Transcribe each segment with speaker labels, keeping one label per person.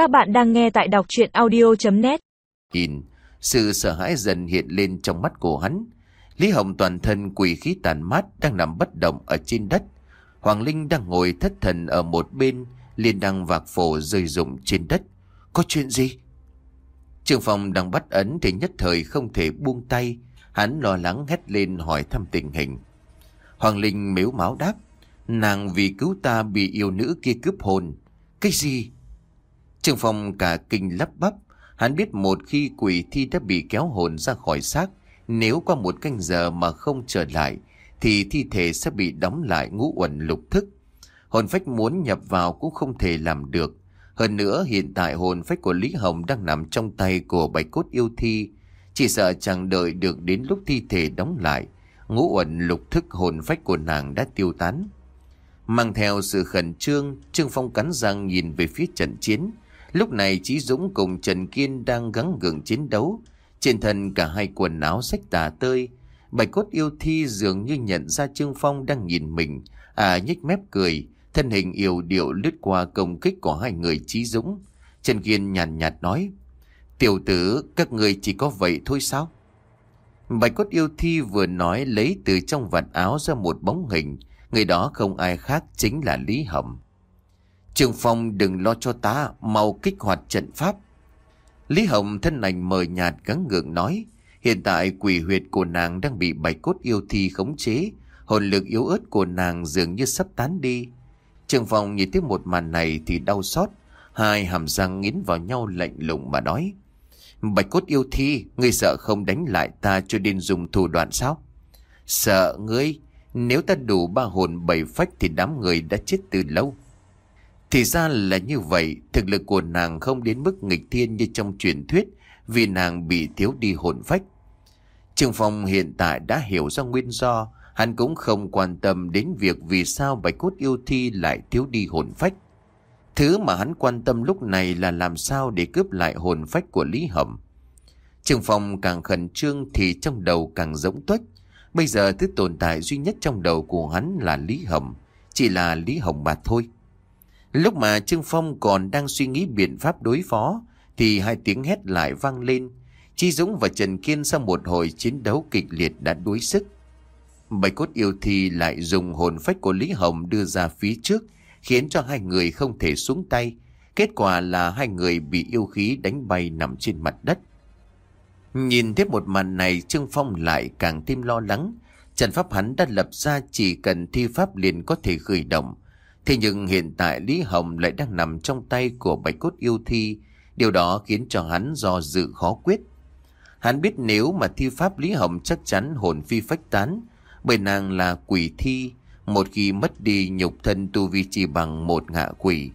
Speaker 1: Các bạn đang nghe tại đọc chuyện audio.net
Speaker 2: Nhìn, sự sợ hãi dần hiện lên trong mắt của hắn. Lý Hồng toàn thân quỷ khí tàn mát đang nằm bất động ở trên đất. Hoàng Linh đang ngồi thất thần ở một bên, liền đang vạc phổ rơi rụng trên đất. Có chuyện gì? Trường phòng đang bắt ấn thì nhất thời không thể buông tay. Hắn lo lắng hét lên hỏi thăm tình hình. Hoàng Linh mếu máu đáp. Nàng vì cứu ta bị yêu nữ kia cướp hồn. Cái gì? Trương Phong cả kinh lắp bắp. Hắn biết một khi quỷ thi đã bị kéo hồn ra khỏi xác, nếu qua một canh giờ mà không trở lại, thì thi thể sẽ bị đóng lại ngũ uẩn lục thức. Hồn phách muốn nhập vào cũng không thể làm được. Hơn nữa hiện tại hồn phách của Lý Hồng đang nằm trong tay của bạch cốt yêu thi. Chỉ sợ chẳng đợi được đến lúc thi thể đóng lại, ngũ uẩn lục thức hồn phách của nàng đã tiêu tán. Mang theo sự khẩn trương, Trương Phong cắn răng nhìn về phía trận chiến. Lúc này Chí Dũng cùng Trần Kiên đang gắng gượng chiến đấu. Trên thân cả hai quần áo sách tà tơi. Bạch cốt yêu thi dường như nhận ra Trương Phong đang nhìn mình. À nhếch mép cười, thân hình yêu điệu lướt qua công kích của hai người Chí Dũng. Trần Kiên nhàn nhạt, nhạt nói, Tiểu tử, các người chỉ có vậy thôi sao? Bạch cốt yêu thi vừa nói lấy từ trong vạt áo ra một bóng hình. Người đó không ai khác chính là Lý Hồng. Trường Phong đừng lo cho ta, mau kích hoạt trận pháp. Lý Hồng thân lành mờ nhạt gắng gượng nói, hiện tại quỷ huyệt của nàng đang bị bạch cốt yêu thi khống chế, hồn lực yếu ớt của nàng dường như sắp tán đi. Trường Phong nhìn thấy một màn này thì đau xót, hai hàm răng nghiến vào nhau lạnh lùng mà nói. Bạch cốt yêu thi, ngươi sợ không đánh lại ta cho nên dùng thủ đoạn sao? Sợ ngươi, nếu ta đủ ba hồn bảy phách thì đám người đã chết từ lâu. Thì ra là như vậy, thực lực của nàng không đến mức nghịch thiên như trong truyền thuyết vì nàng bị thiếu đi hồn phách. Trường Phong hiện tại đã hiểu ra nguyên do, hắn cũng không quan tâm đến việc vì sao bạch cốt yêu thi lại thiếu đi hồn phách. Thứ mà hắn quan tâm lúc này là làm sao để cướp lại hồn phách của Lý Hồng. Trường Phong càng khẩn trương thì trong đầu càng giống tuếch. Bây giờ thứ tồn tại duy nhất trong đầu của hắn là Lý Hồng, chỉ là Lý Hồng mà thôi. Lúc mà Trương Phong còn đang suy nghĩ biện pháp đối phó, thì hai tiếng hét lại vang lên. Chi Dũng và Trần Kiên sau một hồi chiến đấu kịch liệt đã đuối sức. Bạch cốt yêu thi lại dùng hồn phách của Lý Hồng đưa ra phía trước, khiến cho hai người không thể xuống tay. Kết quả là hai người bị yêu khí đánh bay nằm trên mặt đất. Nhìn thấy một màn này Trương Phong lại càng thêm lo lắng. Trần Pháp hắn đã lập ra chỉ cần thi pháp liền có thể khởi động. Thế nhưng hiện tại Lý Hồng lại đang nằm trong tay của bạch cốt yêu thi. Điều đó khiến cho hắn do dự khó quyết. Hắn biết nếu mà thi pháp Lý Hồng chắc chắn hồn phi phách tán. Bởi nàng là quỷ thi. Một khi mất đi nhục thân tu vi chỉ bằng một ngạ quỷ.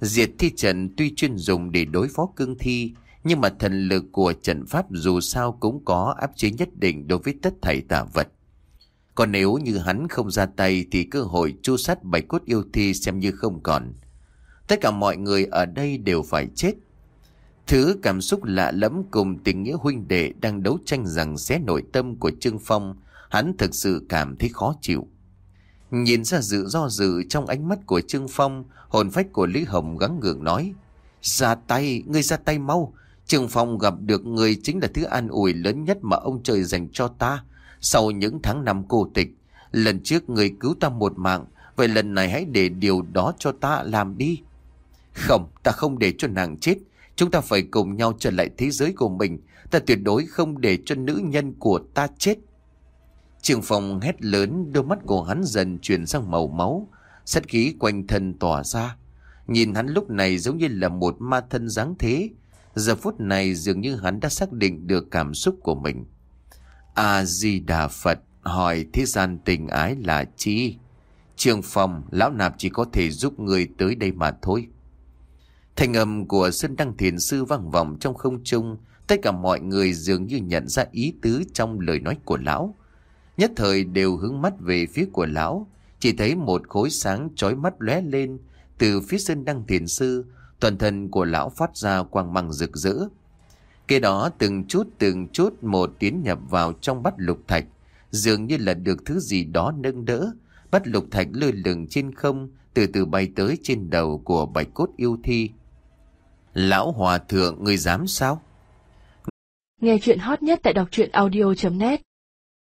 Speaker 2: Diệt thi Trận tuy chuyên dùng để đối phó cương thi. Nhưng mà thần lực của trận pháp dù sao cũng có áp chế nhất định đối với tất thảy tà vật. Còn nếu như hắn không ra tay thì cơ hội chu sát bạch cốt yêu thi xem như không còn. Tất cả mọi người ở đây đều phải chết. Thứ cảm xúc lạ lẫm cùng tình nghĩa huynh đệ đang đấu tranh rằng xé nội tâm của Trương Phong, hắn thực sự cảm thấy khó chịu. Nhìn ra dự do dự trong ánh mắt của Trương Phong, hồn phách của Lý Hồng gắng gượng nói. Ra tay, ngươi ra tay mau. Trương Phong gặp được người chính là thứ an ủi lớn nhất mà ông trời dành cho ta. Sau những tháng năm cô tịch, lần trước người cứu ta một mạng, vậy lần này hãy để điều đó cho ta làm đi. Không, ta không để cho nàng chết. Chúng ta phải cùng nhau trở lại thế giới của mình. Ta tuyệt đối không để cho nữ nhân của ta chết. Trường phòng hét lớn, đôi mắt của hắn dần chuyển sang màu máu. Sát khí quanh thân tỏa ra. Nhìn hắn lúc này giống như là một ma thân dáng thế. Giờ phút này dường như hắn đã xác định được cảm xúc của mình. A-di-đà Phật hỏi thế gian tình ái là chi? Trường phòng, lão nạp chỉ có thể giúp người tới đây mà thôi. Thành âm của Sơn Đăng Thiền Sư vang vọng trong không trung, tất cả mọi người dường như nhận ra ý tứ trong lời nói của lão. Nhất thời đều hướng mắt về phía của lão, chỉ thấy một khối sáng chói mắt lóe lên từ phía Sơn Đăng Thiền Sư, toàn thân của lão phát ra quang mang rực rỡ. Kế đó từng chút từng chút một tiến nhập vào trong bát lục thạch, dường như là được thứ gì đó nâng đỡ. Bát lục thạch lơ lửng trên không, từ từ bay tới trên đầu của bạch cốt yêu thi. Lão hòa thượng người dám sao?
Speaker 3: Nghe chuyện hot nhất tại đọc truyện audio.net